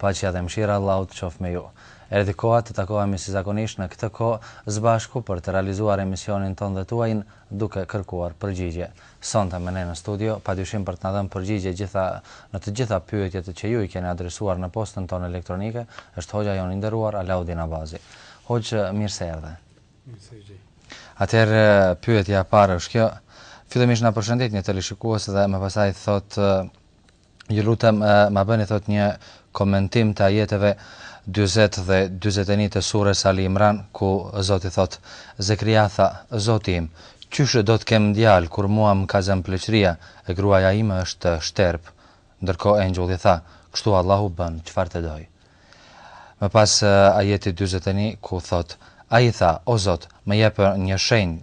Paqja dhe mëshira e Allahut qoftë me ju. Erdhi koha të takohemi si zakonisht në këtë kohë, së bashku për të realizuar emisionin tonë dhe tuajin, duke kërkuar përgjigje. Sonte me ne në studio, padyshim për të na dhënë përgjigje gjitha në të gjitha pyetjet që ju i keni adresuar në postën tonë elektronike, është hoxha jonë i nderuar Alaudin Abazi. Hoxhë, mirë se erdhe. Mirë se ju gjej. Atëherë, pyetja e parë është kjo. Fillimisht na përshëndet një teleshikues dhe më pastaj thotë Ju lutem ma bëni thot një komentim të ajeteve 40 dhe 41 të sures Ali Imran, ku Zoti thot, Zekria tha, Zoti im, qysh do të kem djalë kur mua më ka zënë pleqëria, e gruaja ime është shterpë. Ndërkohë engjëlli tha, Kështu Allahu bën çfarë të dojë. Më pas ajeti 41 ku thot, Ai tha, O Zot, më jep një shenjë,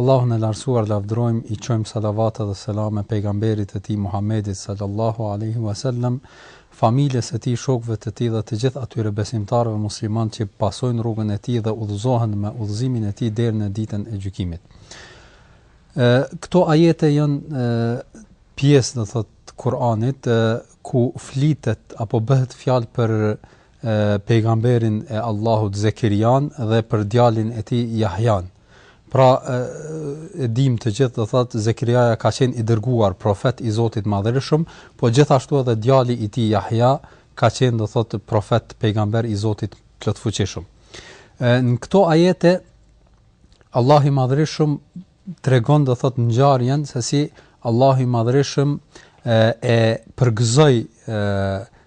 Allahun e Lartësuar lavdërojmë, i çojmë salavate dhe selame Pejgamberit të Tij Muhammedit sallallahu alejhi ue sellem, familjes së tij, shokëve të tij dhe të gjithë atyre besimtarëve muslimanë që pasojnë rrugën e tij dhe udhëzohen me udhëzimin e tij deri në Ditën e Gjykimit. Ë këto ajete janë pjesë do thotë Kur'anit ku flitet apo bëhet fjalë për pejgamberin e Allahut Zekirian dhe për djalin e tij Jahjan. Pra e dim të gjithë do thotë Zekiriaja ka qenë i dërguar profet i Zotit Madhërishëm, po gjithashtu edhe djali i tij Jahja ka qenë do thotë profet pejgamber i Zotit Plotfuqishëm. Në këto ajete Allahu i Madhërishëm tregon do thotë ngjarjen se si Allahu i Madhërishëm e përgëzoi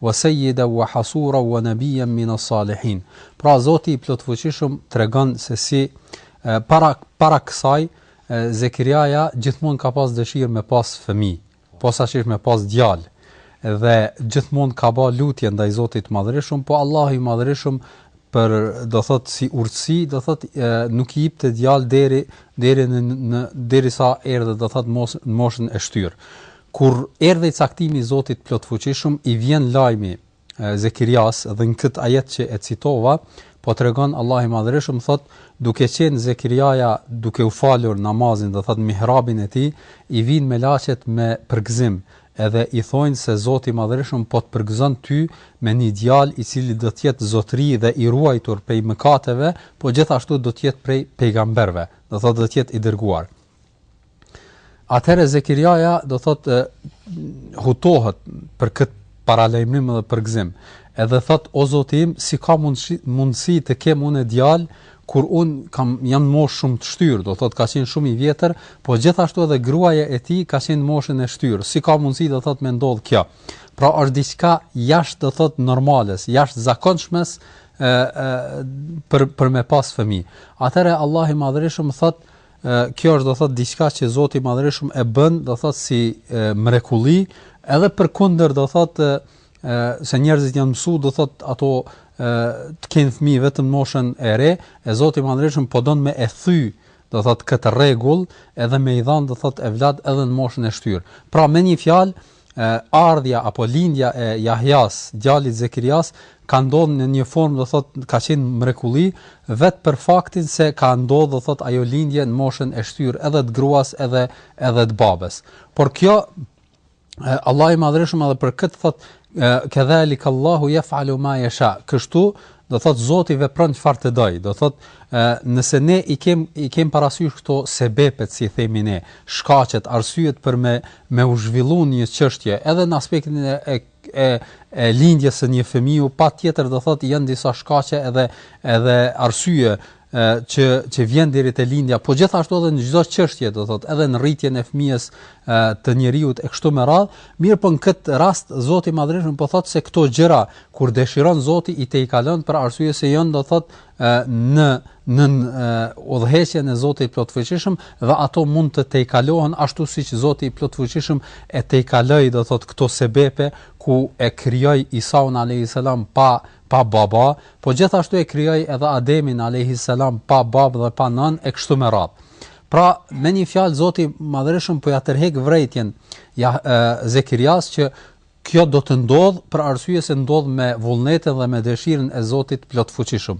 Wa Sejjiden wa Hasuren wa Nabiyyen min as-Salihin. Pra Zoti i Plotfuqishëm tregon se si para para kësaj Zekiriaja gjithmonë ka pas dëshirë me pas fëmijë, posaçërisht me pas djalë dhe gjithmonë ka ba lutje ndaj Zotit të Madhërishëm, po Allahu i Madhërishëm për do thot si urtësi, do thot e, nuk i jepte djalë deri deri në, në derisa erdhi do thot mos në moshën e shtyrë. Kur erdhi caktimi i Zotit të Plotfuqishëm, i vjen lajmi Zekirias dhe në këtë ajet që e citova, po tregon Allahu i Madhërishëm thotë, duke qenë Zekiriaja duke u falur namazin do thotë mihrabin e tij, i vijnë melaqet me përgëzim, edhe i thojnë se Zoti i Madhërishëm po të përgëzon ty me një djalë i cili do të jetë zotëri dhe i ruajtur prej mëkateve, po gjithashtu do të jetë prej pejgamberëve, do thotë do të jetë i dërguar. Atëherë Zekirjaja do thot, hutohet për këtë paralajmim dhe përgzim. Edhe thot o Zoti im, si ka mundësi, mundësi të kem unë djalë kur un kam jam n'moshë shumë të shtyrë, do thot ka qenë shumë i vjetër, po gjithashtu edhe gruaja e tij ka qenë n'moshën e shtyrë. Si ka mundësi do thot me ndodh kjo? Pra është diçka jashtë do thot normales, jashtë zakonshmes ë ë për për me pas fëmijë. Atëherë Allahu i Madhërishëm thot Kjo është do thot diçka që Zoti i Madhërishëm e bën, do thot si mrekulli, edhe përkundër do thot se njerëzit janë mësu do thot ato të kenë fëmijë vetëm në moshën e re, e Zoti i Madhërishëm po don me e thy do thot këtë rregull, edhe me i dhan do thot evlad edhe në moshën e shtyr. Pra me një fjalë, ardhja apo lindja e Jahjas, djalit Zekirias, ka ndodh në një formë, do thot, ka qenë mrekulli vet për faktin se ka ndodh, do thot, ajo lindje në moshën e shtyrë edhe të gruas edhe edhe të babës. Por kjo Allahu i Madhërishëm edhe për këtë thot, kedhalik Allahu jef'alu ma jesha. Kështu do thot Zoti vepron çfarë të dojë. Do thot, nëse ne i kem i kem parasysh këto sebepet si themi ne, shkaqet, arsyet për me me u zhvillu një çështje edhe në aspektin e e e e lindjes së një fëmiu patjetër do thotë janë disa shkaqe edhe edhe arsye që që vjen deri te lindja, po gjithashtu edhe në çdo çështje, do thotë, edhe në rritjen e fëmijës të njeriut e kështu me radhë, mirëpo në këtë rast Zoti i Madhërishëm po thotë se këto gjëra kur dëshiron Zoti i tejkalon për arsye se janë do thotë në nën udhëheqjen e Zotit Plotfuqishëm dhe ato mund të tejkalohen ashtu siç Zoti i Plotfuqishëm e tejkaloi do thot këto sebepe ku e krijoi Isaun alejhis selam pa pa baba, po gjithashtu e krijoi edhe Ademin alejhis selam pa babë dhe pa nënë e kështu me radhë. Pra, me një fjalë Zoti Madhërishëm po ia tërhek vrejtjen ja e, Zekirias që Kjo do të ndodhë për arsye se ndodh me vullnetin dhe me dëshirën e Zotit Plotfuqishëm.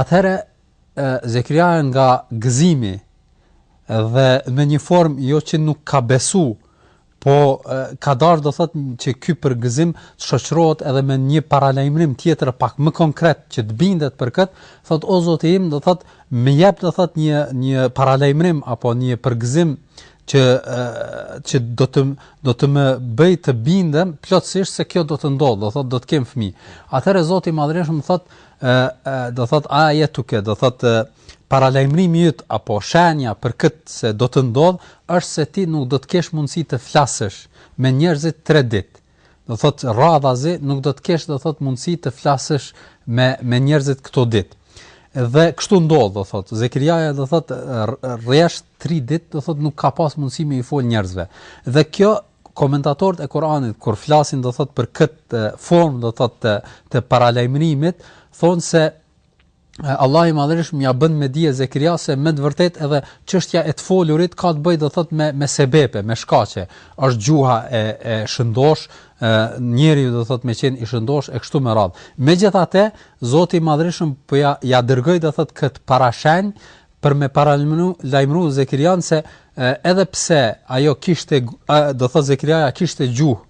Atëherë Zekriaja nga gëzimi dhe me një formë jo që nuk ka besu, po ka dash do thotë që ky përgëzim të shoqërohet edhe me një paralajmërim tjetër pak më konkret që të bindet për kët, thotë o Zoti im, do thotë më jep do thotë një një paralajmërim apo një përgëzim që që do të do të më bëjë të bindem plotësisht se kjo do të ndodhë, do thotë do të kem fëmijë. Atëherë Zoti i Madhërishëm thotë, ë ë do thotë ajetuke, do thotë paralajmërimi yt apo shenja për këtë se do të ndodhë është se ti nuk do të kesh mundësi të flasësh me njerëzit 3 ditë. Do thot radhazi nuk do të kesh do thot mundësi të flasësh me me njerëzit këto ditë. Dhe kështu ndodh do thot Zekirjaja do thot rresht tri ditë do thot nuk ka pas mundësi me i fol njerëzve. Dhe kjo komentatorët e Kuranit kur flasin do thot për këtë formë do thot të, të paralajmërimit thonë se Allahi i madhërishëm ja bën me dije Zekirjas se me të vërtet edhe çështja e të folurit ka të bëjë do thot me me sebepe, me shkaqe. Është gjuha e e shëndosh, ë njeriu do thot me qen i shëndosh e kështu me radh. Megjithatë, Zoti i madhërishëm po ja ja dërgoi do thot kët parashenj për me paralajmëru lajmëru Zekirjan se edhe pse ajo kishte do thotë Zekirjaja kishte gjuhë,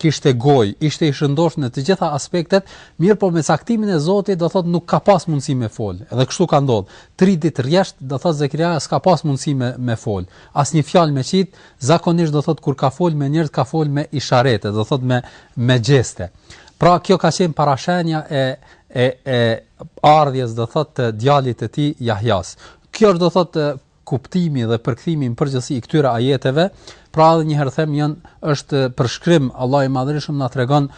kishte gojë, ishte i shëndoshë në të gjitha aspektet, mirëpo me caktimin e Zotit do thotë nuk ka pas mundësi me fol. Edhe kështu ka ndodhur. 3 ditë rresht do thotë Zekirjaja s'ka pas mundësi me me fol. Asnjë fjalë me qit, zakonisht do thotë kur ka fol me njerëz ka fol me isharete, do thotë me me gjeste. Pra kjo ka qenë parashenja e e e ardhjes do thotë të djalit të tij Jahjas. Kjo është do thotë kuptimi dhe përkthimi në përgjithësi i këtyre ajeteve, pra edhe një herë them janë është përshkrim Allahu i Madhërishëm na tregon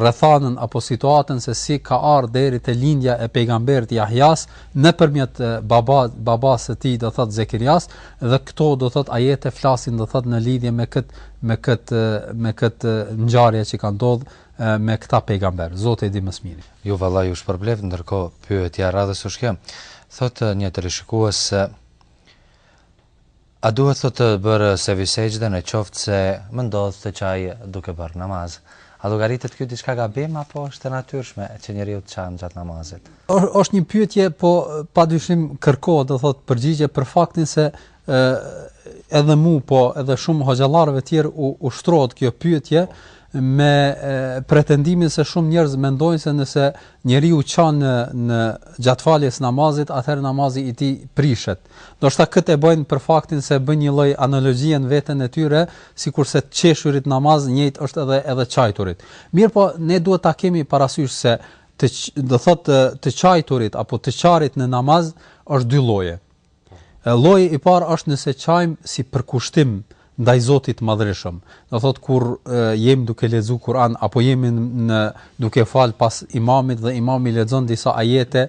rrethanën apo situatën se si ka ardhur deri te lindja e pejgamberit Jahjas nëpërmjet baba babas së tij do thot Zekirias dhe këto do thot ajete flasin do thot në lidhje me kët me kët me kët ngjarje që ka ndodhur me këta pejgamber zoti e di më së miri. Allahu ju shpërbleft ndërkohë pyetja e radhës është kjo thotë një teleshikues se a duhet thotë të bërë se visejgjde në qoftë se më ndodhë të qaj duke bërë namaz a llogaritet kjo diçka gabim apo është e natyrshme që njeriu të qajë gjatë namazit është një pyetje po padyshim kërkohet do thotë përgjigje për faktin se ë edhe mu po edhe shumë hoxhallarëve të tjerë u ushtrohet kjo pyetje me e, pretendimin se shumë njerëz mendojnë se nëse njeriu çan në në gjatë faljes namazit, atëherë namazi i tij prishet. Do thotë këtë e bëjnë për faktin se bëjnë një lloj analogjie në veten e tyre, sikurse të qeshurit namaz njëjtë është edhe edhe çajturit. Mirëpo, ne duhet ta kemi parasysh se të do thotë të çajturit apo të çarit në namaz është dy lloje. Lloji i parë është nëse çajmë si përkushtim ndaj Zotit të Madhërishëm, do thotë kur jemi duke lexuar Kur'an apo jemi në duke fal pas imamit dhe imami lexon disa ajete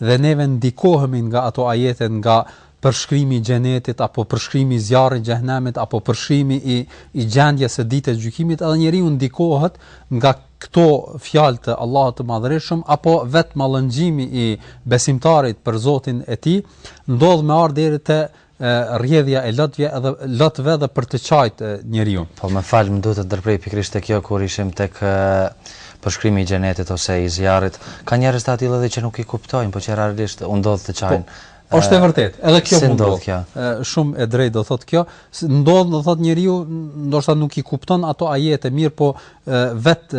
dhe neve ndikohemi nga ato ajete nga përshkrimi i xhenetit apo përshkrimi i zjarrit të xhehenemit apo përshkrimi i i gjendjes së ditës së gjykimit edhe njeriu ndikohet nga Këto fjalë të Allahut të Madhërishëm apo vetë mallëngjimi i besimtarit për Zotin e tij ndodh me ardhë deri te rrjedhja e lotëve dhe lotëve dhe për të çajt njeriu. Po më fal, më duhet t'ju ndërprej pikërisht te kjo kur ishim tek përshkrimi i xhenetit ose i zjarrit. Ka njerëz të atillë edhe që nuk i kuptojnë, po që realisht u ndodh të çajnë. Po, Është e vërtet, edhe kjo mund të ndodhë. Shumë e drejtë do thotë kjo, ndodh do thotë njeriu ndoshta nuk i kupton ato ajete mirë, po vet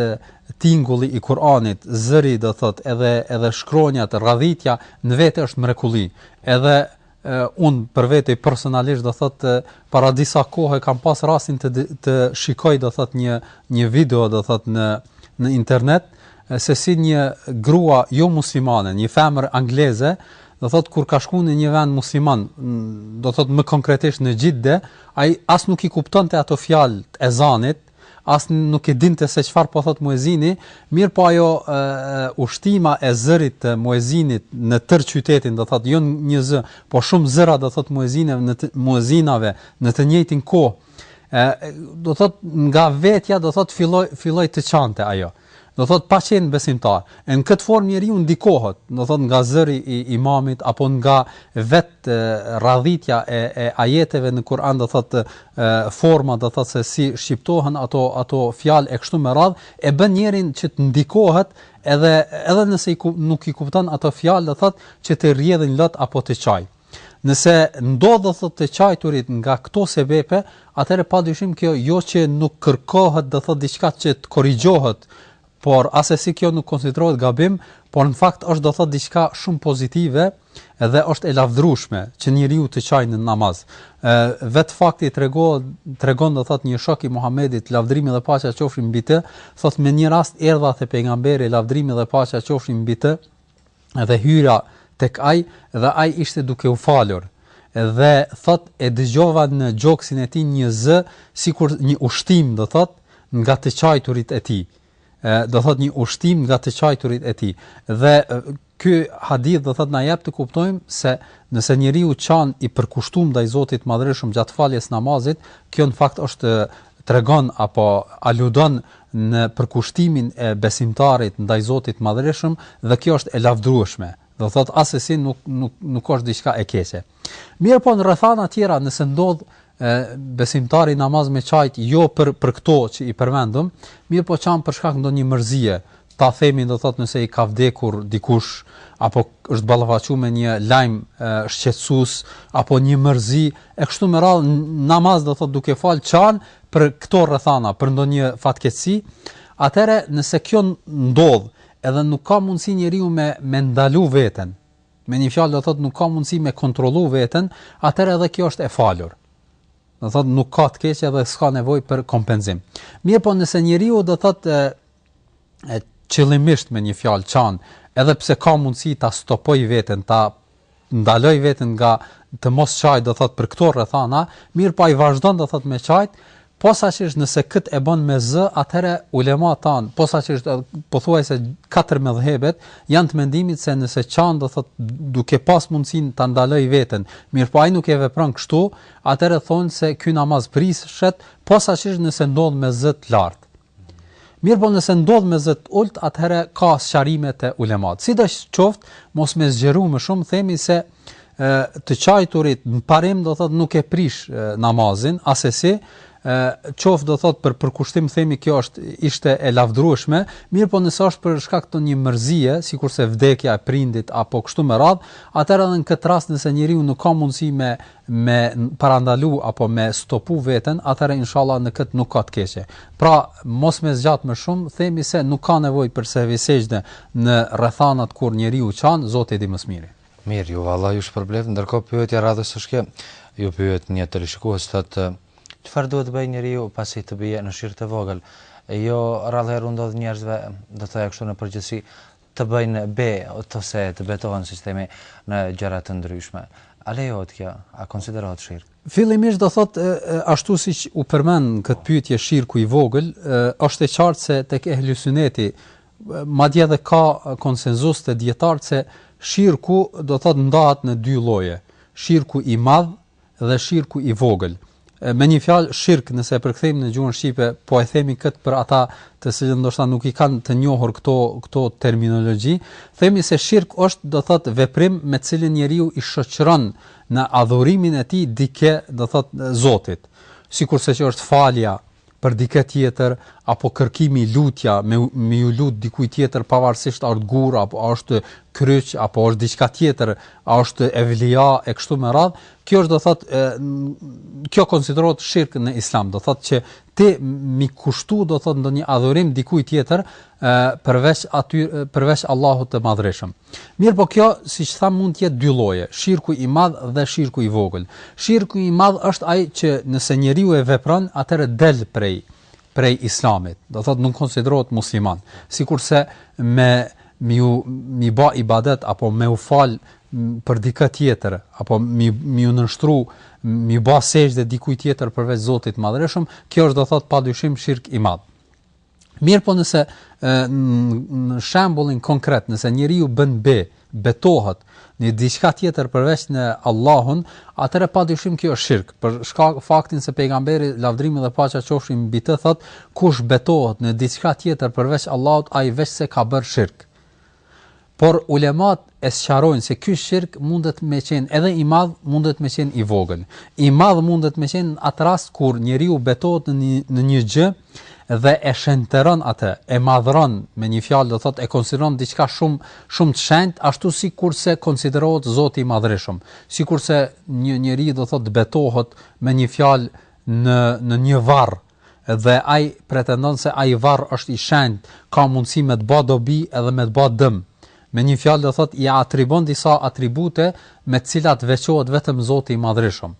tingulli i Kur'anit, zëri do thotë edhe edhe shkronjat, radhitja në vete është mrekulli. Edhe un për vete personalisht do thot para disa kohe kam pas rastin të të shikoj do thot një një video do thot në në internet se si një grua jo muslimane, një femër angleze, do thot kur ka shkuar në një vend musliman, do thot më konkretisht në Xhidde, ajo as nuk i kuptonte ato fjalë të ezanit, as nuk e dinte se çfarë po thot muezini, mirëpo ajo e, ushtima e zërit të muezinit në tërë qytetin, do thot jo një zë, po shumë zëra do thot muezinëve në të, muezinëve në të njëjtën kohë. Ë do thot nga vetja do thot filloi filloi të çante ajo. Do thotë pa qenë besimtar. E në këtë formë njeriu ndikohet, do thotë nga zëri i imamit apo nga vet radhitja e, e ajeteve në Kur'an do thotë forma do thotë se si shqiptohen ato ato fjalë e kështu me radh e bën njeriun që të ndikohet edhe edhe nëse i, nuk i kupton ato fjalë do thotë që t'i rrjedhin lot apo të çajë. Nëse ndodh do thotë të qajturit nga këto sebepe, atëherë padyshim kjo jo që nuk kërkohet do thotë diçka që të korrigjohet, por assesi kjo nuk konsiderohet gabim, por në fakt është do thotë diçka shumë pozitive dhe është e lavdërueshme që njeriu të qajë në namaz. Ë vet fakti tregon tregon do thotë një shok i Muhamedit, lavdërimi dhe paqja qofshin mbi të, thotë me një rast erdha te pejgamberi, lavdërimi dhe paqja qofshin mbi të, dhe hyra tek ai dhe ai ishte duke u falur dhe thot e dëgjova në gjoksin e tij një zë sikur një ushtim do thot nga të qajturit e tij do thot një ushtim nga të qajturit e tij dhe ky hadith do thot na jep të kuptojmë se nëse njeriu qan i përkushtuar ndaj Zotit të Madhërishëm gjatë faljes së namazit kjo në fakt është tregon apo aludon në përkushtimin e besimtarit ndaj Zotit të Madhërishëm dhe kjo është e lavdrueshme, do të thotë assesi nuk nuk nuk është diçka e keqe. Mirëpo në rrethana të tjera nëse ndodh besimtari në namaz me çajt jo për për këto që i përmendëm, mirëpo çan për shkak ndonjë mërzie, Ta themi do të thotë nëse i ka vdekur dikush apo është ballafaquar me një lajm shqetësues apo një mërzi e kështu me radhë në namaz do të thotë duke fal çan për këto rrethana për ndonjë fatkeqësi atëherë nëse kjo ndodh edhe nuk ka mundësi njeriu me me ndalu veten me një fjalë do të thotë nuk ka mundësi me kontrollu veten atëherë edhe kjo është e falur do të thotë nuk ka të keqe dhe s'ka nevojë për kompenzim mirëpo nëse njeriu do të thotë e qëllimisht me një fjalë çan, edhe pse ka mundësi ta stopojë veten, ta ndalojë veten nga të mos çajë do thot për këto rrethana, mirëpo ai vazhdon do thot me çajt, posaçërisht nëse kët e bën me zë, atëherë ulematë tanë, posaçërisht pothuajse 4 medhhebet janë të mendimit se nëse çan do thot duke pas mundësinë ta ndalojë veten, mirëpo ai nuk e vepron kështu, atëherë thonë se ky namaz prishet posaçërisht nëse ndodh me zë të lartë. Mirëpo nëse ndodh me zë të ulët, atëherë ka sqarime te ulemat. Sidoqoftë, mos me u zgjeru më shumë, themi se ë të qajturit në parim do thotë nuk e prish namazin, asesi, ë qoftë do thotë për përkushtim themi kjo është ishte e lavdërueshme, mirëpo nëse është për shkak të një mërzie, sikurse vdekja e prindit apo kështu me radhë, atëherë edhe në këtë rast nëse njeriu nuk ka mundësi me me parandalu apo me stopu veten, atëherë inshallah në këtë nuk ka të keqe. Pra, mos me zgjat më shumë, themi se nuk ka nevojë për sehvi sexhde në rrethanat kur njeriu qan, Zoti e di më së miri. Mirë, juve Allahu ju shpërbleftë, ndërkohë pyetja e radhës është kjo. Ju pyet një teleshikues thotë çfarë duhet të bëjë njeriu pasi të bie në shirk të vogël. Jo rrallë herë u ndodh njerëzve, do të thoja kështu në përgjithësi, të bëjnë be ose të betohen siç themi në gjëra të ndryshme. A lejohet kjo? A konsiderohet shirk? Fillimisht do thotë ashtu siç u përmend në këtë pyetje shirku i vogël, është e qartë se tek ehli suneti madje edhe ka konsenzus te dijetarët se shirku do thotë ndahet në dy lloje, shirku i madh dhe shirku i vogël. Me një fjalë shirk nëse e përkthejmë në gjuhën shqipe, po e themi këtë për ata të cilët ndoshta nuk i kanë të njohur këto këto terminologji, themi se shirk është do thot veprim me të cilin njeriu i shoqëron në adhurimin e tij dikë do thot Zotit. Sikurse që është falja, për dikë tjetër apo kërkimi lutja me me ju lut dikujt tjetër pavarësisht a është gur apo a është kryq apo është diçka tjetër a është evlija e kështu me radhë kjo është do thot e, kjo konsiderohet shirk në islam do thot që ti me i kushtu do thot ndonjë adhurim dikujt tjetër e, përveç atij përveç Allahut të madhërishëm Mirëpo kjo, siç thamë mund të jetë dy lloje, shirku i madh dhe shirku i vogël. Shirku i madh është ai që nëse njeriu e vepron, atëherë del prej prej Islamit. Do thotë nuk konsiderohet musliman. Sikurse me mi u mi bë ibadet apo me u fal për dikë tjetër apo mi mi u nënshtru mi bë sejdë dikujt tjetër përveç Zotit të Madhërishëm, kjo është do thotë padyshim shirk i madh. Mirëpo nëse në shembullin konkret, nëse njeriu bën be, betohet në diçka tjetër përveç në Allahun, atëherë padyshim kjo është shirk. Për shkak faktin se pejgamberi lavdrimi dhe paqja qofshin mbi të thotë, kush betohet në diçka tjetër përveç Allahut, ai veçse ka bërë shirk. Por ulemat e sqarojnë se ky shirk mundet me qenë edhe i madh, mundet me qenë i vogël. I madh mundet me qenë atë rast kur njeriu betohet në një, në një gjë dhe e shenjtëron atë, e madhron, me një fjalë do thotë e konsideron diçka shumë shumë të shenjtë, ashtu sikurse konsiderohet Zoti i Madhërishëm. Sikurse një njeri do thotë betohet me një fjalë në në një varr, Dhe ai pretendon se ai varr është i shenjtë, ka mundësi me të ba dobi edhe me të ba dëm. Me një fjalë do thotë ia atribon disa atribute me të cilat veçohet vetëm Zoti i Madhrishëm.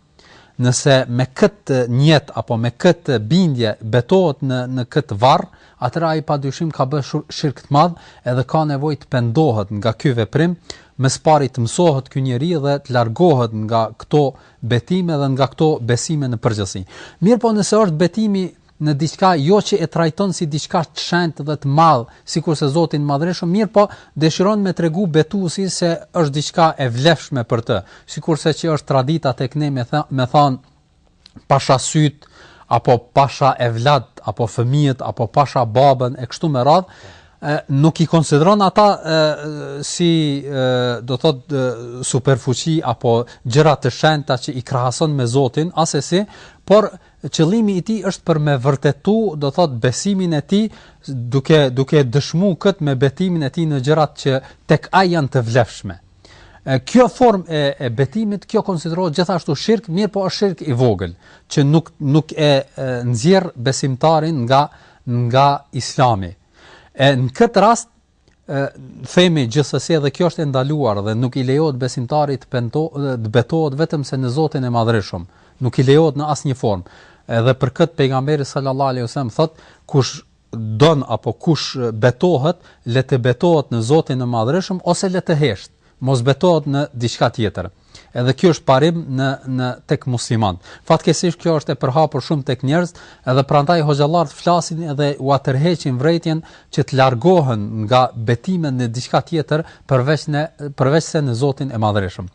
Nëse me këtë njet apo me këtë bindje betohet në në këtë varr, atëherë ai padyshim ka bërë shirk të madh edhe ka nevojë të pendohet nga ky veprim, më së pari të mësohet ky njeri dhe të largohet nga këto betime dhe nga këto besime në përgjithësi. Mirëpo nëse është betimi në diçka jo që e trajton si diçka të shenjtë dhe të madh, sikurse Zoti i Madhrishëm, mirëpo dëshiron me tregu betuesi se është diçka e vlefshme për të, sikurse që është tradita tek ne me thënë, me thënë pasha sytë apo pasha evlad apo fëmijët apo pasha babën e kështu me radhë, ë nuk i konsideron ata ë si ë do thot superfuqi apo gjëra të shenjta që i krahason me Zotin asesi, por qëllimi i tij është për me vërtetu, do thot besimin e tij, duke duke dëshmu kët me betimin e tij në gjërat që tek ai janë të vlefshme. E, kjo formë e, e betimit, kjo konsiderohet gjithashtu shirk, mirëpo është shirk i vogël, që nuk nuk e, e nxjerr besimtarin nga nga Islami. E në këtë rast e themi gjithsesi edhe kjo është e ndaluar dhe nuk i lejohet besimtarit të betohet vetëm se në Zotin e Madhrishëm. Nuk i lejohet në asnjë formë. Edhe për këtë pejgamberi sallallahu alaihi wasallam thotë kush don apo kush betohet, le të betohet në Zotin e Madhrishëm ose le të heshtë, mos betohet në diçka tjetër. Edhe kjo është parim në në tek musliman. Fatkeqësisht kjo është e përhapur shumë tek njerëz, edhe prandaj hoxhallarët flasin edhe ua tërheqin vërejtjen që të largohen nga betimet në diçka tjetër përveç në përveç se në Zotin e Madhreshëm.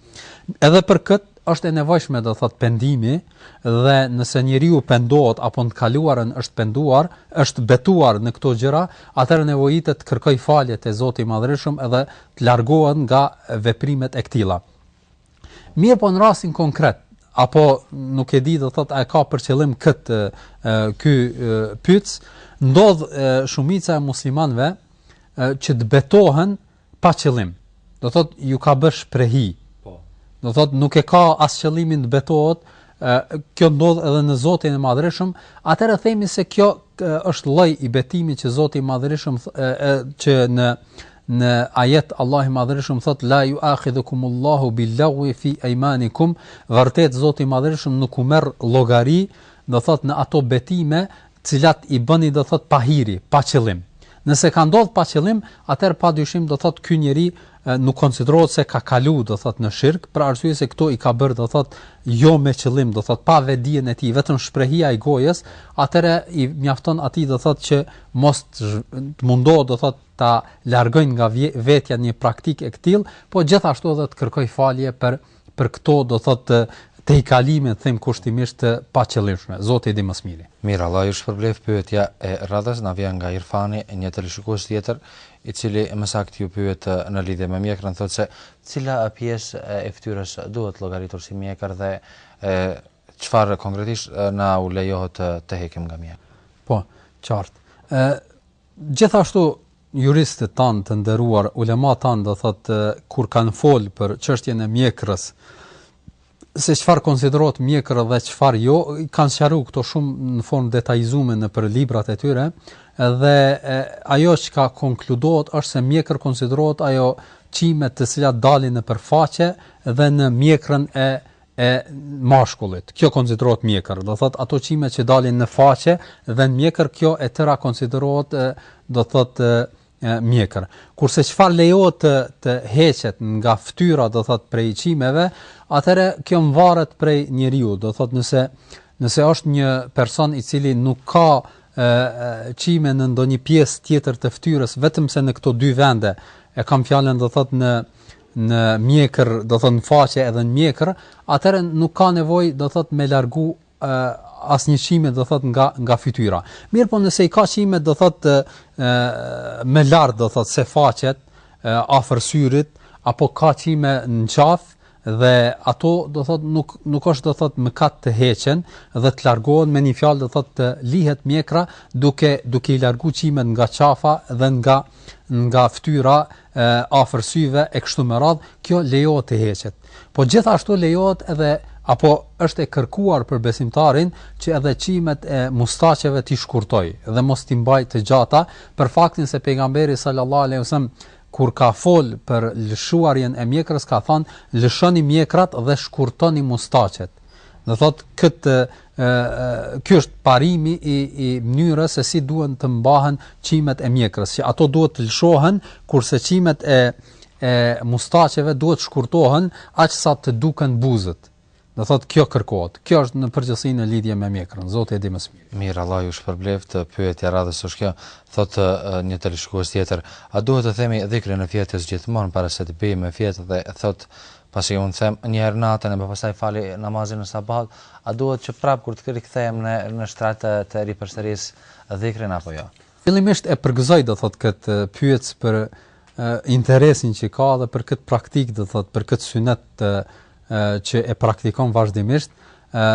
Edhe për kët është e nevojshme do thot pendimi dhe nëse njeriu pendohet apo në të kaluarën është penduar, është betuar në këto gjëra, atëherë nevojitet të kërkoj falje te Zoti i Madhreshëm edhe të largohet nga veprimet e këtilla. Mirpo në rastin konkret, apo nuk e di do thotë a e ka për qëllim kët ky pyc, ndodh shumica e muslimanëve që të betohen pa qëllim. Do thotë ju ka bë shprehi. Po. Do thotë nuk e ka as qëllimin të betohet, ë kjo ndodh edhe në Zotin e Madhërishëm, atëherë themi se kjo është lloj i betimit që Zoti i Madhërishëm që në në ajet Allahu i Madhërishëm thot la ju akhidhukum Allahu bil lagwi fi aymanikum, vërtet Zoti i Madhërishëm nuk u merr llogari, do thot në ato betime cilat i bëni do thotë pahiri, pa qëllim. Nëse ka ndodhur pa qëllim, atëherë padyshim do thotë ky njeri nuk konsiderohet se ka kalu do thot në shirk për arsye se këto i ka bër do thot jo me qëllim do thot pa vetdijen e tij vetëm shprehia e gojës atëherë i mjafton atij do thot që mos të mundohet do thot ta largojnë nga vetja një praktik e këtill po gjithashtu edhe të kërkoj falje për për këto do thotë tejkalime them kushtimisht të paqëllimshme. Zoti e di më së miri. Mirë, Allah ju shpërbleft pyetja e radhës na vjen nga Irfani, një teleshikues tjetër, i cili më saktë ju pyet në lidhje me mjekrën, thotë se cila pjesë e fytyrës duhet llogaritur si mjekër dhe çfarë konkretisht na u lejohet të hekim nga mjekra. Po, qartë. Ë Gjithashtu juristët tanë të nderuar, ulemat tanë do thotë kur kanë fol për çështjen e mjekrës, se çfarë konsiderohet mjekër dhe çfarë jo, kanë sqaruar këto shumë në formë detajizuar nëpër librat e tyre, dhe e, ajo çka konkludohet është se mjekër konsiderohet ajo qimet të cilat dalin nëpër faqe dhe në mjekrën e e mashkullit. Kjo konsiderohet mjekër, do thot ato qime që dalin në faqe dhe në mjekër kjo e tëra konsiderohet do thot mjekër. Kurse çfarë lejohet të të heqet nga fytyra, do thot prej qimeve, atëherë kjo mvaret prej njeriu, do thot nëse nëse është një person i cili nuk ka ë qime në ndonjë pjesë tjetër të fytyrës, vetëm se në këto dy vende e kam fjalën do thot në në mjekër, do thot në faqe edhe në mjekër, atëherë nuk ka nevojë, do thot me largu ë asnjë qime do thot nga nga fytyra. Mirëpo nëse i ka qime do thot ë më lart do thot se faqet afër syrit apo ka qime në qafë dhe ato do thot nuk nuk është do thot mëkat të heqen dhe të largohen me një fjalë do thot të lihet mjekra duke duke i largu qimet nga qafa dhe nga nga fytyra e, afër syve e kështu me radh, kjo lejohet të heqet. Po gjithashtu lejohet edhe apo është e kërkuar për besimtarin që edhe qimet e mustaqeve t'i shkurtoj dhe mos t'i mbaj të gjata për faktin se pejgamberi salallahu alejhi ve selem kur ka fol për lëshuarjen e mjekrës ka thënë lëshoni mjekrat dhe shkurtoni mustaqet. Do thotë këtë ky është parimi i i mënyrës se si duhen të mbahen qimet e mjekrës, që ato duhet të lëshohen kurse qimet e e mustaqeve duhet të shkurtohen aq sa të duken buzët. Do thotë kjo kërkohet. Kjo është në përgjithësi në lidhje me mjekrën. Zoti e di më së miri. Mirë, Allahu ju shpërbleft. Pyetja e radhës është kjo. Thotë një teleshikues tjetër, a duhet të themi dhikrin e fjetjes gjithmonë para se të biem me fjetë dhe thotë Pasi unë them një herë natën e pastaj fali namazin e sabahut, a duhet që prapë kur të rikthehem në në shtrat të ripërsëris dhikrin apo jo? Fillimisht e përgëzoj do thotë këtë pyetës për interesin që ka dhe për këtë praktikë do thotë për këtë synet që e praktikon vazhdimisht, ë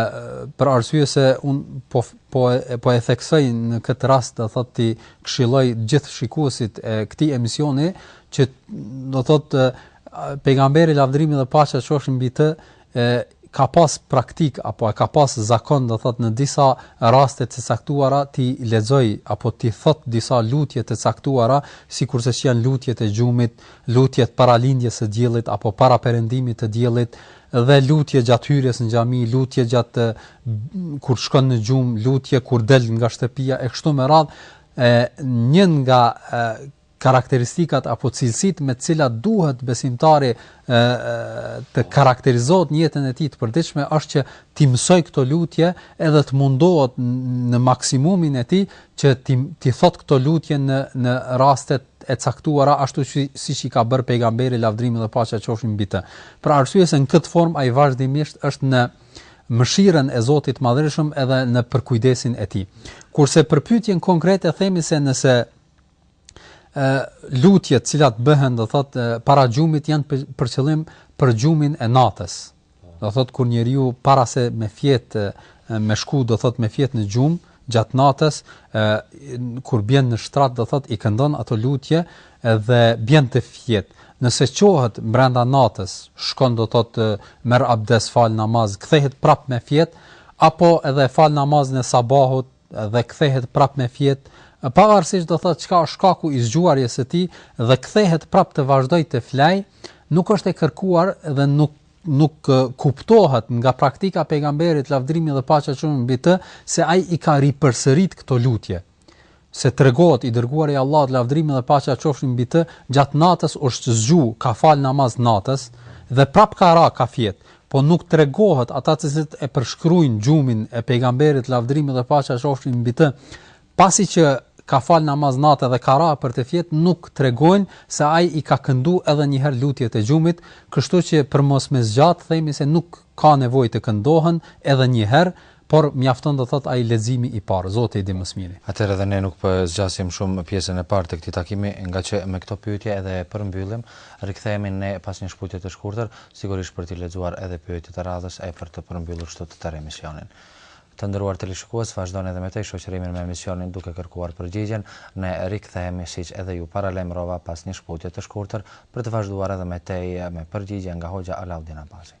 për arsye se un po po e po e theksoj në këtë rast do thotë t'i këshilloj të gjithë shikuesit e këtij emisioni që do thotë pejgamberi lavdërimi dhe paqja qofshin mbi të e ka pas praktik apo e ka pas zakon do thot në disa raste të caktuara t'i lexoj apo t'i thot disa lutje të caktuara sikurse që janë lutjet e gjumit, lutjet para lindjes së diellit apo para perëndimit të diellit, Dhe lutje gjatë hyrjes në xhami, lutje gjatë kur shkon në gjumë, lutje kur del nga shtëpia e kështu me radhë, e një nga e, karakteristikat apo cilësitë me të cilat duhet besimtari e, e, të karakterizohet në jetën e tij të përditshme është që t'i mësoj këto lutje edhe të mundohet në maksimumin e tij që t'i thot këto lutje në në rastet e caktuara ashtu siç i ka bërë Pejgamberi lavdërimi dhe paqja qofshin mbi të. Për arsye se në këtë formë ai vazhdimisht është në mëshirën e Zotit të Madhërishëm edhe në përkujdesin e tij. Kurse për pyetjen konkrete themi se nëse ë lutjet të cilat bëhen do thot para gjumit janë për qëllim për gjumin e natës. Do thot kur njeriu para se me fjet me shku do thot me fjet në gjum gjatë natës, kur bjen në shtrat do thot i këndon ato lutje dhe bjen të fjet nëse qohet brenda natës shkon do thot merr abdes fal namaz kthehet prap me fjet apo edhe fal namazin e sabahut dhe kthehet prapë me fjet, pavarësisht do thotë çka ë shkaku i zgjuarjes së tij dhe kthehet prapë të vazhdojë të flaj, nuk është e kërkuar dhe nuk nuk kuptohet nga praktika e pejgamberit lavdrimi dhe paqja qofshin mbi të se ai i ka ripërsërit këto lutje se tregohet i dërguari i Allahut lavdrimi dhe paqja qofshin mbi të gjatë natës është zgju ka fal namaz natës dhe prap ka ra ka fjet Po nuk tregohet, ata të cilët e përshkruajnë gjumin e Pejgamberit lavdërimi dhe paqja qofshin mbi të, pasi që ka fal namaz nate dhe ka ra për të fjet nuk tregojnë se ai i ka këndu edhe një herë lutjet e gjumit, kështu që për mos me zgjat themi se nuk ka nevojë të këndohen edhe një herë, Por mjafton do thotë ai leximi i parë, Zoti e di më së miri. Atëherë edhe ne nuk po e zgjasim shumë pjesën e parë të këtij takimi, ngaqë me këto pyetje edhe e përmbyllim. Rikthehemi ne pas një shkputje të shkurtër, sigurisht për t'i lexuar edhe pyetjet e radhës e për të përmbyllur kështu të tërë emisionin. Të nderuar teleshikues, vazhdoni edhe më tej shoqërimin me emisionin duke kërkuar përgjigjen. Ne rikthehemi, siç edhe ju paralajmërova, pas një shkputje të shkurtër, për të vazhduar edhe më tej me përgjigje nga Hoxha Alaudin Abazi.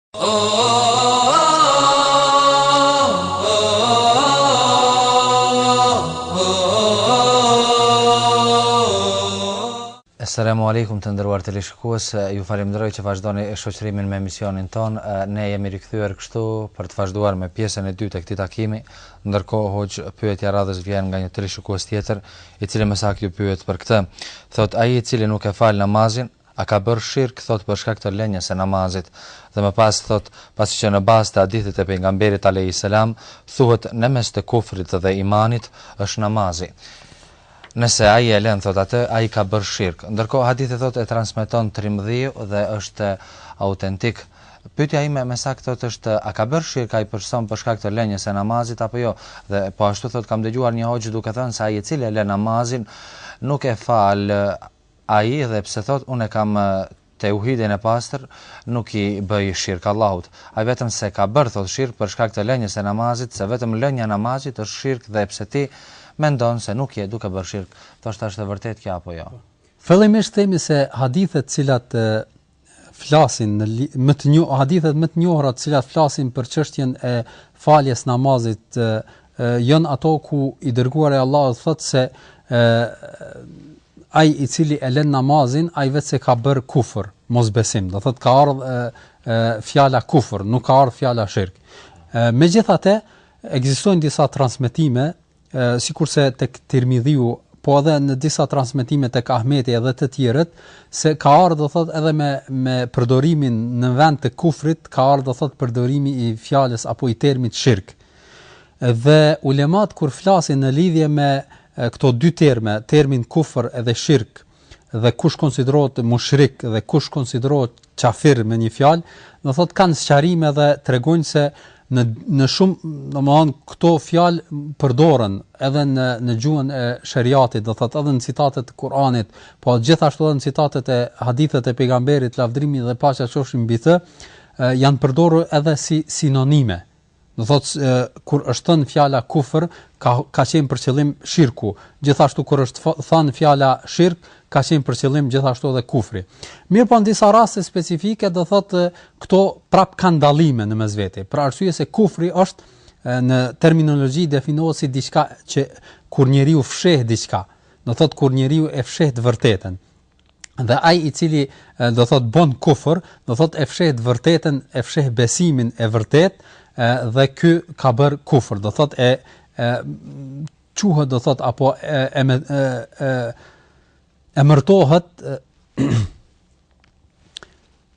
Selamu alejkum të nderuar teleshikues, ju falenderoj që vazhdoni shoqërimin me emisionin tonë. Ne jemi rikthyer kështu për të vazhduar me pjesën e dytë të këtij takimi. Ndërkohë hoxhë pyetja e radhës vjen nga një teleshikues tjetër, i cili më saktë ju pyet për këtë. Thotë ai i cili nuk e fal namazin, A ka bërë shirk thotë për shkak të lënies së namazit, dhe më pas thotë, pasi që në bazë të hadithit të Pejgamberit alejhi selam thuhet në mes të kufrit dhe imanit është namazi. Nëse ai e lën thotë atë, ai ka bërë shirk. Ndërkohë hadithi thotë e transmeton Tirmidhiu dhe është autentik. Pyetja ime më saktë thotë është a ka bërë shirk ai person për shkak të lënies së namazit apo jo? Dhe po ashtu thotë kam dëgjuar një hoxhë duke thënë se ai i cili e lë namazin nuk e fal Ai edhe pse thotë unë e kam teuhidin e pastër nuk i bëj shirk Allahut. Ai vetëm se ka bërë thotë shirk për shkak të lënies së namazit se vetëm lënia e namazit është shirk edhe pse ti mendon se nuk je duke bërë shirk thotë a është e vërtetë kjo apo jo. Fillimisht themi se hadithet të cilat flasin në më të njoh hadithet më të njohura të cilat flasin për çështjen e faljes namazit janë ato ku i dërguari i Allahut thotë se ë ai i cili e lën namazin ai vetëm se ka bër kufër mos besim do thotë ka ardh e, e, fjala kufër nuk ka ardh fjala shirk megjithatë ekzistojnë disa transmetime sikurse tek Tirmidhiu, po edhe në disa transmetime tek Ahmeti edhe të tjerët, se ka ardh do thotë edhe me me përdorimin në vend të kufrit, ka ardh do thotë përdorimi i fjalës apo i termit shirk. Dhe ulemat kur flasin në lidhje me këto dy terme, termin kufër edhe shirk, dhe kush konsiderohet mushrik dhe kush konsiderohet qafir me një fjalë, do thot kanë sqarime dhe tregojnë se në në shumë, domthon këto fjalë përdoren edhe në në gjuhën e sheriatit, do thot edhe në citatet e Kuranit, po gjithashtu edhe në citatet e hadithet e pejgamberit lavdërimi dhe paqja qofshin mbi të, janë përdorur edhe si sinonime. Do thotë kur është thënë fjala kufër, ka ka qenë për qëllim shirku. Gjithashtu kur është thënë fjala shirk, ka qenë për qëllim gjithashtu edhe kufri. Mirëpo në disa raste specifike do thotë këto prap kanë dallime në mes vete. Për arsye se kufri është në terminologji definohet si diçka që kur njeriu fsheh diçka, do thotë kur njeriu e fsheh të vërtetën. dhe ai i cili do thot bon kufër, do thot e fsheh të vërtetën, e fsheh besimin e vërtet dhe ky ka bër kufër, do thot e quhet do thot apo e e e, e, e mërtohet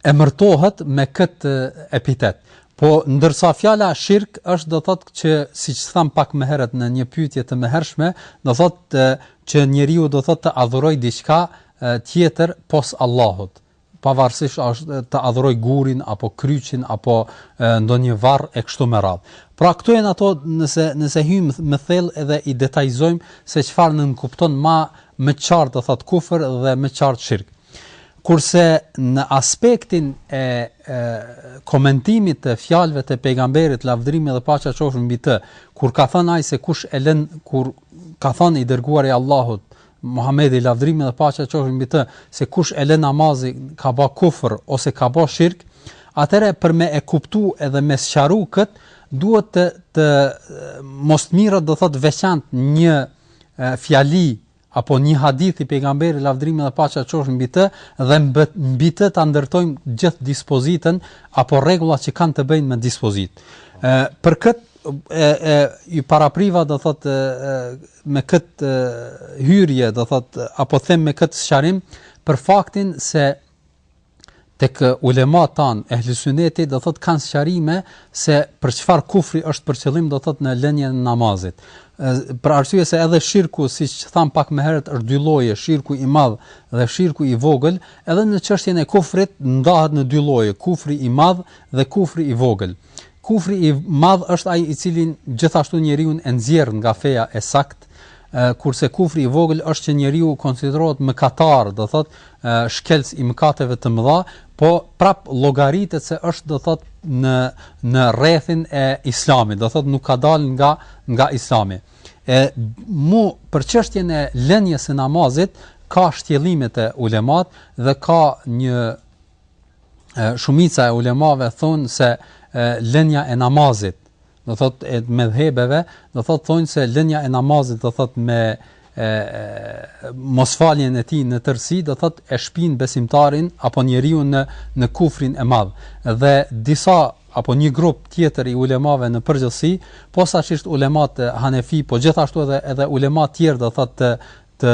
emërtohet me këtë epitet. Po ndërsa fjala shirk është do thotë që siç tham pak më herët në një pyetje të mëhershme, do thotë që njeriu do thotë të adhurojë diçka tjetër pos Allahut pavarësisht a është të adhuroj gurin apo kryqin apo ndonjë varr e kështu me radhë. Pra këto janë ato nëse nëse hym më thellë edhe i detajzojmë se çfarë nënkupton më më qartë do thot kufër dhe më qartë shirk. Kurse në aspektin e komentimit të fjalëve të pejgamberit lavdërimi dhe paqja qofshin mbi të, kur ka thënë ai se kush e lën kur ka thënë i dërguari i Allahut Muhamedi lavdërimi dhe paqja qofshin mbi të, se kush e lën namazin ka bë kufër ose ka bë shirk, atëherë për me e kuptu edhe me sqaru kët duhet të të mos mirret do thot veçant një fjali apo një hadith i Pejgamberit lavdërimi dhe paqja qofshin mbi të dhe mbi të ta ndërtojmë gjithë dispozitën apo rregullat që kanë të bëjnë me dispozitë. Ë për kët e e i parapriva do thot e, me kët hyrje do thot apo them me kët sqarim për faktin se tek ulemat tanë ehli suneti do thot kan sqarime se për çfarë kufri është për qëllim do thot në lënien e namazit për arsye se edhe shirku siç thamë pak më herët është dy lloje shirku i madh dhe shirku i vogël edhe në çështjen e kufrit ndahet në dy lloje kufri i madh dhe kufri i vogël kufri i madh është ai i cili gjithashtu njeriun e nxjerr nga feja e saktë kurse kufri i vogël është që njeriu konsiderohet mëkatar, do thot, shkelc i mëkateve të mëdha, po prap llogaritet se është do thot në në rrethin e islamit, do thot nuk ka dalë nga nga islami. E mu për çështjen e lënies së namazit ka shtjellime te ulemat dhe ka një shumica e ulemave thonë se lënia e namazit do thotë e medhebeve, do thotë thonë se lënia e namazit do thotë me e, mosfaljen e tij në tërësi, do thotë e shpin besimtarin apo njeriun në në kufrin e madh. Dhe disa apo një grup tjetër i ulemave në përgjithësi, posaçisht ulemat hanefi, po gjithashtu edhe edhe ulemat tjerë do thotë të, të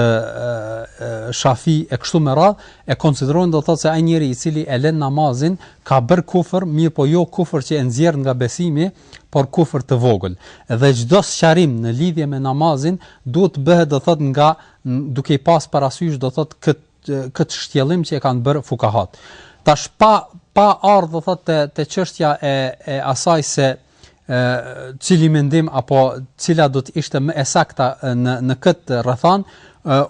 shafi e kështu me radh e konsiderojnë do thotë se ai njeri i cili e lën namazin ka bërë kufër, mirëpo jo kufër që e nxjerr nga besimi, por kufër të vogël. Dhe çdo sqarim në lidhje me namazin duhet të bëhet do thotë nga duke i pas parasysh do thotë këtë këtë shtjellim që e kanë bërë fukahat. Tash pa pa ardh do thotë te te çështja e e asaj se ë cili mendim apo cila do të ishte më e sakta në në këtë rrethanë,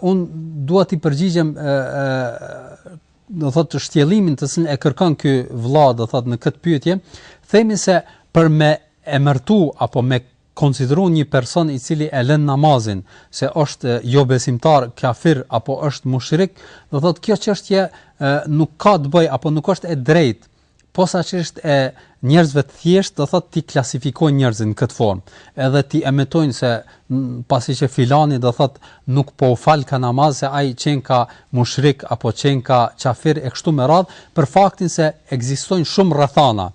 un dua t'i përgjigjem ë do thotë shtjellimin të cilin e kërkon ky vëlla do thotë në këtë pyetje, themi se për me emërtu apo me konsideru një person i cili e lën namazin se është jobesimtar, kafir apo është mushrik, do thotë kjo çështje nuk ka të bëjë apo nuk është e drejtë posaçërisht e njerëzve të thjeshtë, do thotë t'i klasifikojnë njerëzit në këtë formë. Edhe t'i emërtojnë se pasi që filani do thotë nuk po falka namaz se ai qenka mushrik apo qenka kafir e kështu me radh, për faktin se ekzistojnë shumë rrethana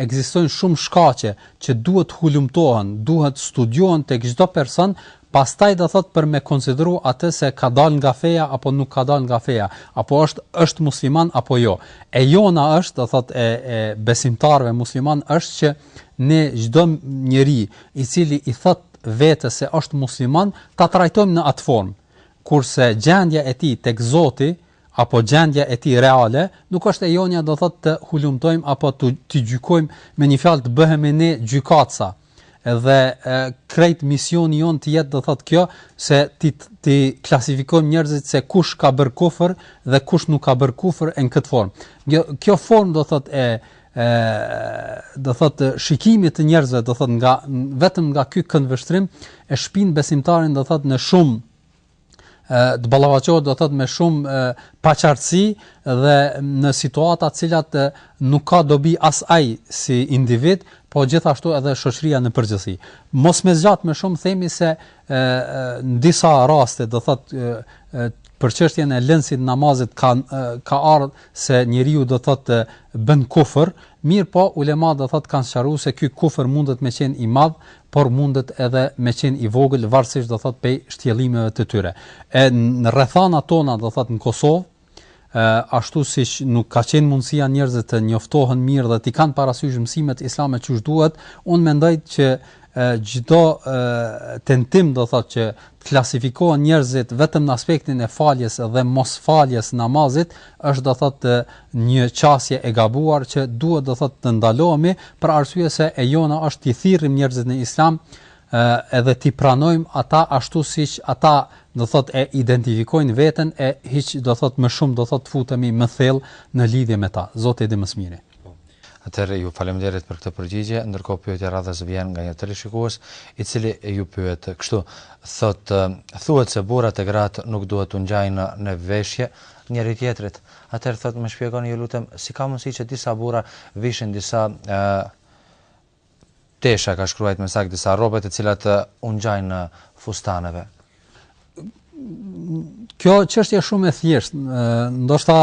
ekzistojnë shumë shkaqe, që duhet t'hulumtohen, duhet t'studiohen tek çdo person, pastaj do thotë për me konsideru atë se ka dalë nga feja apo nuk ka dalë nga feja, apo është është musliman apo jo. E jona është, do thotë e e besimtarëve musliman është që ne çdo njeri i cili i thotë vetes se është musliman, ta trajtojmë në atë formë. Kurse gjendja e tij tek Zoti, apo gjendja e tij reale, nuk është e jonja do thotë të hulumtojmë apo t'i t'i gjykojmë, me një fjalë të bëhemi ne gjykatësa. Edhe krejt misioni jonë të jetë do thotë kjo se t'i t'i klasifikojmë njerëzit se kush ka bërë kufër dhe kush nuk ka bërë kufër në këtë formë. Kjo kjo formë do thotë e e do thotë shikimit të njerëzve do thotë nga vetëm nga ky këndvështrim e shpin besimtarin do thotë në shumë të ballafaqohet do thot me shumë paqartësi dhe në situata të cilat nuk ka dobi as ai si individ, po gjithashtu edhe shoqëria në përgjithësi. Mos me zgjat më shumë themi se në disa raste do thot për çështjen e lënësit namazit ka ka ardhur se njeriu do thot bën kufër, mirëpo ulemat do thot kanë sqaruar se ky kufër mundet me qenë i madh, por mundet edhe me qenë i vogël varësisht do thotë pej shtjellimeve të tyre. E në rrethanat tona do thotë në Kosovë, e, ashtu siç nuk ka qenë mundësia njerëzve të njoftohen mirë dhe t'i kanë parasysh mësimet islame qysh duhet, unë mendoj që çdo tentim do thotë që klasifikohen njerëzit vetëm në aspektin e faljes dhe mos faljes namazit është do thotë një qasje e gabuar që duhet do thotë të ndalohemi për arsye se e jona është t'i thirrim njerëzit në islam edhe t'i pranojmë ata ashtu siç ata do thotë e identifikojnë veten e hiç do thotë më shumë do thotë t'futemi më thellë në lidhje me ta Zoti e di më së miri po. Atëherë ju faleminderit për këtë përgjigje, ndërkohë pyetja e radhës vjen nga një teleshikues, i cili ju pyet kështu, thotë, thuhet se burrat e gratë nuk duhet t'u ngjajnë në veshje njëri-tjetrit. Atëherë thotë, më shpjegoni ju lutem, si ka mundësi që disa burra vishin disa Tesha ka shkruajt më saktë disa rrobe të cilat u ngjajnë fustaneve. Kjo çështje është shumë e thjeshtë, ndoshta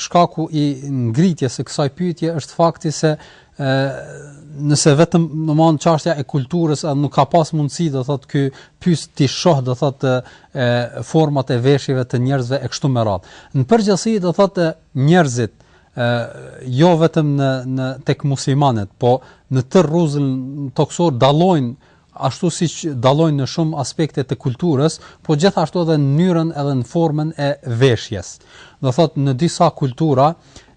shkaku i ngritjes së kësaj pyetje është fakti se nëse vetëm domon çështja e kulturës a nuk ka pas mundësi do thotë ky pytës t'i shoh do thotë e format e veshjeve të njerëzve e kështu me radhë. Në përgjithësi do thotë njerëzit e jo vetëm në në tek muslimanët, po në tërë rruzën tokësor dallojnë ashtu siç dallojnë në shumë aspekte të kulturës, po gjithashtu edhe në mënyrën edhe në formën e veshjes. Do thotë në disa kultura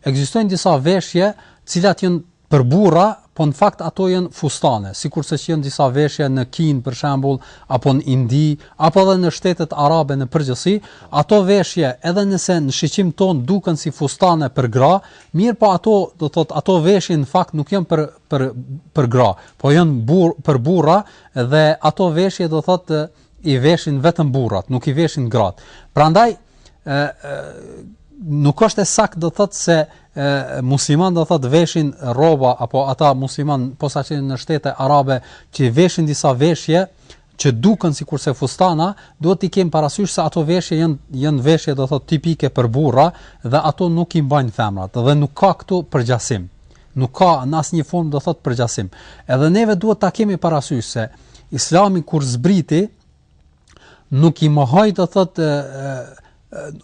ekzistojnë disa veshje, të cilat janë Për burra, po në fakt ato janë fustane, sikurse që janë disa veshje në Kinë për shembull, apo në Indi, apo edhe në shtetet arabe në përgjithësi, ato veshje edhe nëse në shiqim tonë duken si fustane për gra, mirëpo ato, do thotë, ato veshje në fakt nuk janë për për për gra, po janë burr, për burra dhe ato veshje do thotë i veshin vetëm burrat, nuk i veshin gratë. Prandaj ë nuk është e saktë do thotë se muslimanët do thotë veshin rroba apo ata muslimanë posaçërisht në shtete arabe që veshin disa veshje që duken sikurse fustana, duhet t'i kem parasysh se ato veshje janë janë veshje do thotë tipike për burra dhe ato nuk i mbajnë femrat dhe nuk ka këtu përgjasim. Nuk ka në asnjë formë do thotë përgjasim. Edhe neve duhet ta kemi parasysh se Islami kur zbriti nuk i mohoi do thotë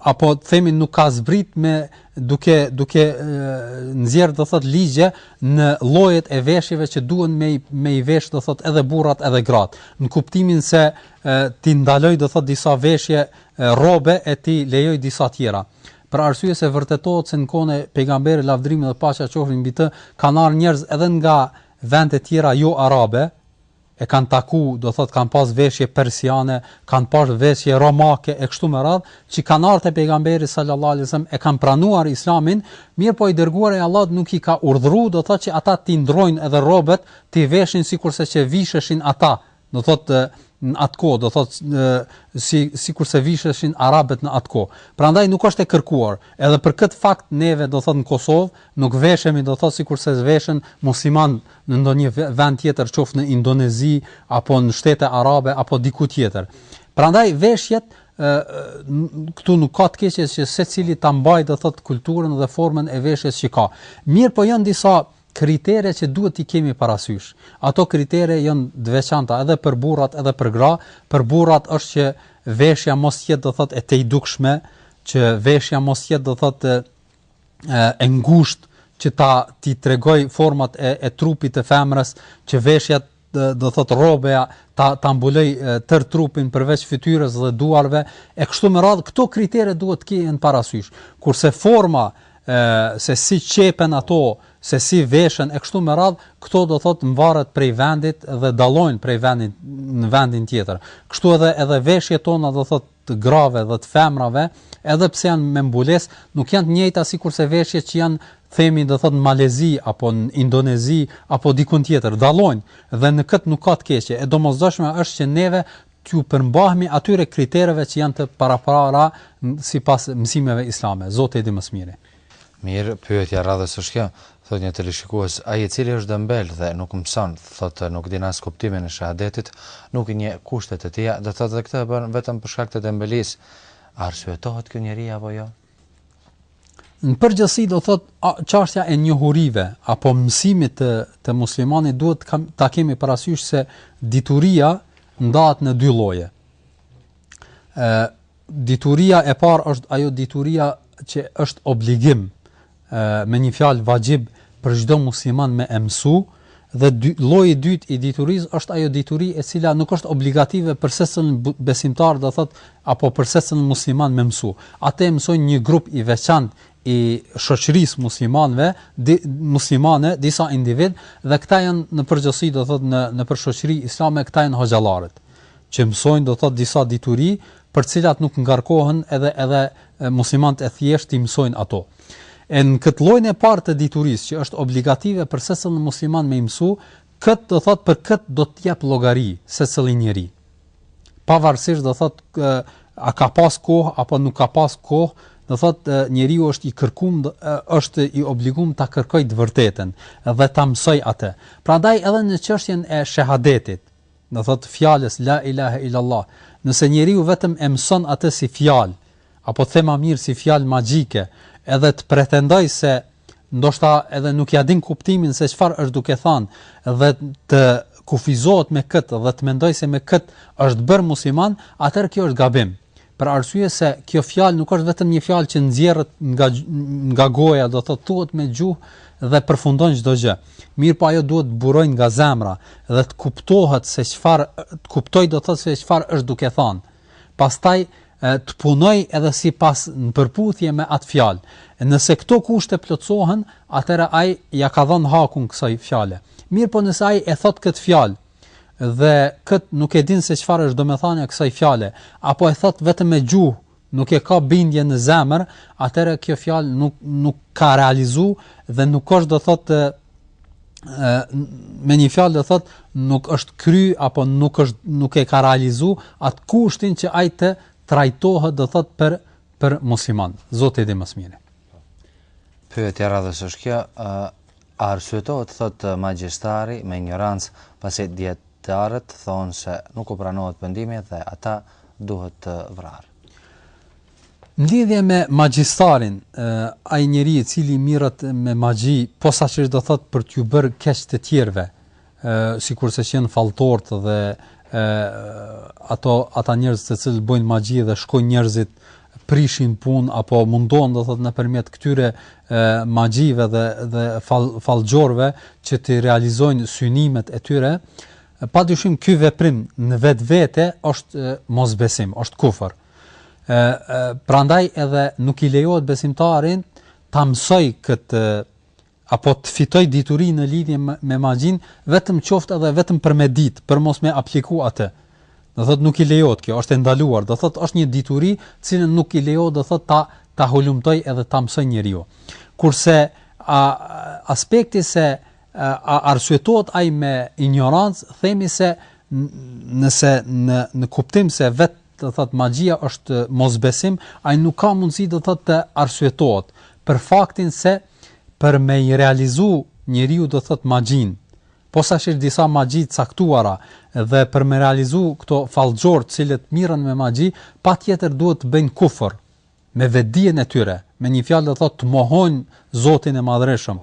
apo të themi nuk ka zbrit me duke duke nxjerrë do thot ligje në llojet e veshjeve që duhen me me i vesh do thot edhe burrat edhe gratë në kuptimin se t'i ndalojë do thot disa veshje rrobe e t'i lejojë disa tjera Për arsye se vërtetohet se në kohën e Pejgamberit lavdërimi dhe paqja qofshin mbi të kanë ardhur njerëz edhe nga vende tjera jo arabe e kanë taku do thotë kanë pas veshje persiane kanë pas veshje romake e kështu me radhë që kanë ardhur te pejgamberi sallallahu alaihi wasallam e kanë pranuar islamin mirëpo i dërguari i Allahut nuk i ka urdhëruar do thotë që ata t'i ndrrojnë edhe rrobat t'i veshin sikurse që visheshin ata Do thotë në atë kohë, do thotë si sikurse visheshin arabët në atë kohë. Prandaj nuk është e kërkuar. Edhe për këtë fakt neve do thotë në Kosovë nuk veshemi do thotë sikurse veshen muslimanët në ndonjë vend tjetër, qoftë në Indonezi apo në shtete arabe apo diku tjetër. Prandaj veshjet këtu nuk ka të keqe që secili ta mbajë do thot kulturën dhe formën e veshjes që ka. Mirëpo janë disa kritere që duhet t'i kemi parasysh. Ato kritere janë të veçanta edhe për burrat edhe për gra, për burrat është që veshja mos jetë do thotë e tejdukshme, që veshja mos jetë do thotë e ngushtë që ta t'i tregojë format e e trupit të femrës, që veshja do thotë rrobeja ta ta mbulojë tërë trupin përveç fytyrës dhe duarve e kështu me radhë këto kritere duhet të kihen parasysh kurse forma e se si qepen ato se si veshen e kështu me radhë, këto do thot mvaret prej vendit dhe dallojnë prej vendit në vendin tjetër. Kështu edhe edhe veshjet tona do thot të grave dhe të femrave, edhe pse janë me mbulesë, nuk janë të njëjta sikurse veshjet që janë themi do thotë në Malezi apo në Indonezi apo dikund tjetër, dallojnë dhe në këtë nuk ka të keqe. E domosdoshme është që neve t'ju përmbahemi atyre kritereve që janë të parapara sipas mësimeve islame. Zoti e di më së miri. Mirë, pyetja e radhës është kjo, thotë një teleshikues, ai i cili është dembel dhe nuk mëson, thotë nuk din as kuptimin e shahadetit, nuk i njeh kushtet e tija, do thotë dhe këtë e bën vetëm për shkak të dembelisë. A arsyetohet ky njeri apo jo? Në përgjithësi do thotë a, çështja e njohurive apo mësimit të të muslimanit duhet ta kemi parasysh se dituria ndahet në dy lloje. ë dituria e parë është ajo dituria që është obligim me një fjalë vajib për çdo musliman me emsu dhe dy, lloji i dytë i diturisë është ajo dituri e cila nuk është obligative për secilin besimtar do thot apo për secilin musliman me mësu. Atë mësojnë një grup i veçantë i shoqërisë muslimanëve, di, muslimane, disa individë dhe këta janë në përgjithësi do thot në nëpër shoqëri islame këta janë hoxhallarët. që mësojnë do të thotë disa dituri për të cilat nuk ngarkohen edhe edhe muslimanët e thjeshtë t'i mësojnë ato. E në këtë llojin e parë të diturisë që është obligative për secilin musliman me mësu, këtë do thotë për këtë do të japë llogari secili njeri. Pavarësisht do thotë a ka pas kohë apo nuk ka pas kohë, do thotë njeriu është i kërkum është i obligum ta kërkojë të vërtetën dhe ta mësojë atë. Prandaj edhe në çështjen e shehadetit, do thotë fjalës la ilahe illallah, nëse njeriu vetëm e mëson atë si fjalë, apo të them ma mirë si fjalë magjike, edhe të pretendojë se ndoshta edhe nuk ia din kuptimin se çfarë është duke thënë dhe të kufizohet me këtë dhe të mendojë se me këtë është bërë musliman, atëherë kjo është gabim. për arsye se kjo fjalë nuk është vetëm një fjalë që nxjerret nga nga goja, do thotë thuhet me gjuhë dhe përfundon çdo gjë. Mirëpo ajo duhet të burojë nga zemra dhe të kuptohet se çfarë të kuptojë do thotë se çfarë është duke thënë. Pastaj të punojë edhe sipas në përputhje me atë fjalë. Nëse këto kushte plotësohen, atëherë ai ia ka dhënë hakun kësaj fjale. Mirëpo nëse ai e thot këtë fjalë, dhe kët nuk e din se çfarë është domethënia e kësaj fjale, apo e thot vetëm me gjuhë, nuk e ka bindje në zemër, atëherë kjo fjalë nuk nuk ka realizu dhe nuk është do thotë me një fjalë do thotë nuk është kry apo nuk është nuk e ka realizu atë kushtin që ai të trajtohet do thotë për për musliman. Zoti e di më së miri. Pyetja e radhës është kjo, A arsyetohet, thotë magjistari, me injorancë, pasi dijetarët thonë se nuk u pranohet pendimi dhe ata duhet vrarë. Në lidhje me magjistarin, ai njeri i cili mirret me magji, posaçërisht do thotë për t'ju bërë keq të tjerëve, sikurse që janë falltorët dhe e, ato ata njerëz të cilët bëjnë magji dhe shkojnë njerëzit prishin punë apo mundon do thot nëpërmjet këtyre magjive dhe dhe fall, fallxhorëve që të realizojnë synimet e tyre pa dyshim ky veprim në vetvete është mosbesim është kufër ë prandaj edhe nuk i lejohet besimtarin ta mësoj këtë apo të fitoj dituri në lidhje me magjinë, vetëm qoftë edhe vetëm për me ditë, për mos me apliku atë. Do thotë nuk i lejohet kjo, është e ndaluar, do thotë është një dituri, të cilën nuk i lejohet do thotë ta ta hulumtoj edhe ta mësoj njeriu. Kurse a aspekti se a arsyetohet ai me injorancë, themi se nëse në në kuptim se vetë do të thotë magjia është mosbesim, ai nuk ka mundësi do të thotë të arsyetohet për faktin se për me i realizu njeriu do të thotë magjin, posaçërisht disa magji caktuara dhe për me realizu këto fallxhorë të cilët mirën me magji, patjetër duhet të bëjnë kufër, me vetëdijen e tyre, me një fjalë do të thotë të mohojnë Zotin e Madhërishëm.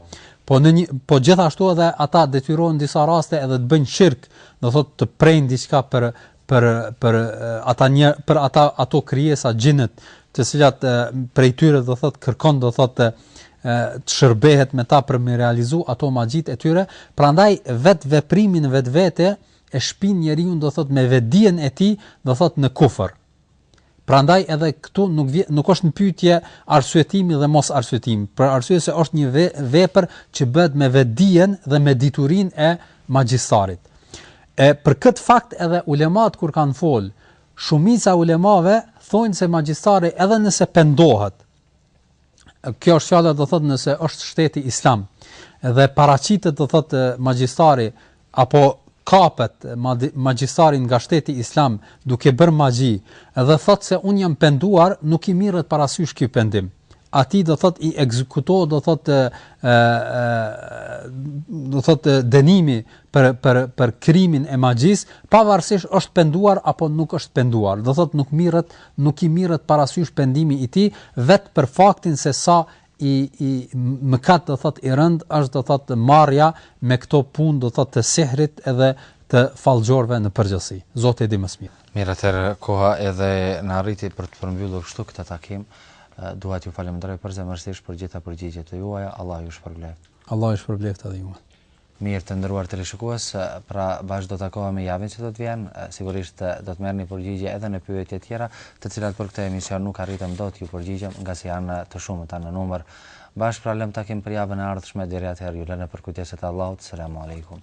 Po në një po gjithashtu edhe ata detyrohen disa raste edhe të bëjnë shirk, do thotë të prejnë diçka për për për ata një për ata ato krijesa xhinët, të cilat prej tyre do thotë kërkon do thotë të shërbehet me ta për me realizu ato magjit e tyre, prandaj vetë veprimi në vetvete e shpin njeriun do thot me vetëdijen e tij do thot në kufër. Prandaj edhe këtu nuk vje, nuk është në pyetje arsyetimi dhe mos arsyetimi, për arsye se është një ve, vepër që bëhet me vetdijen dhe me diturin e magjistarit. E për këtë fakt edhe ulemat kur kanë fol, shumica e ulemave thonë se magjistari edhe nëse pendohet, kjo është fjala do thotë nëse është shteti islam dhe paraqitet do thotë magjistari apo kapet magjistari nga shteti islam duke bër magji dhe thotë se un jam penduar nuk i mirret parasysh ky pendim atij do thotë i ekzekutohet do thotë ë do thotë dënimi për për për krimin e magjis pavarësisht është penduar apo nuk është penduar do thotë nuk mirret nuk i mirret parasysh pendimi i tij vetë për faktin se sa i i mëkat do thot i rënd është do thot marrja me këto punë do thot të sihrit edhe të fallxhorëve në përgjithësi. Zoti e di më së miri. Mirë atëherë koha edhe na arriti për të përmbyllur kështu këtë takim. Dua t'ju falenderoj përzemërsisht për gjitha përgjigjet e juaja. Allah ju shpërbleftë. Allah ju shpërbleftë edhe juve. Mirë të nderuar teleshikues, pra bashkë do takohemi javën që do të vjen, sigurisht do të merrni përgjigje edhe në pyetjet tjera, të cilat për këtë emision nuk arritëm dot t'ju përgjigjem, ngase janë të shumëta në numër. Bashkë pra lëmë takim për javën e ardhshme, deri atëherë ju lë në përkujdesjet e Allahut, Selamu Alejkum.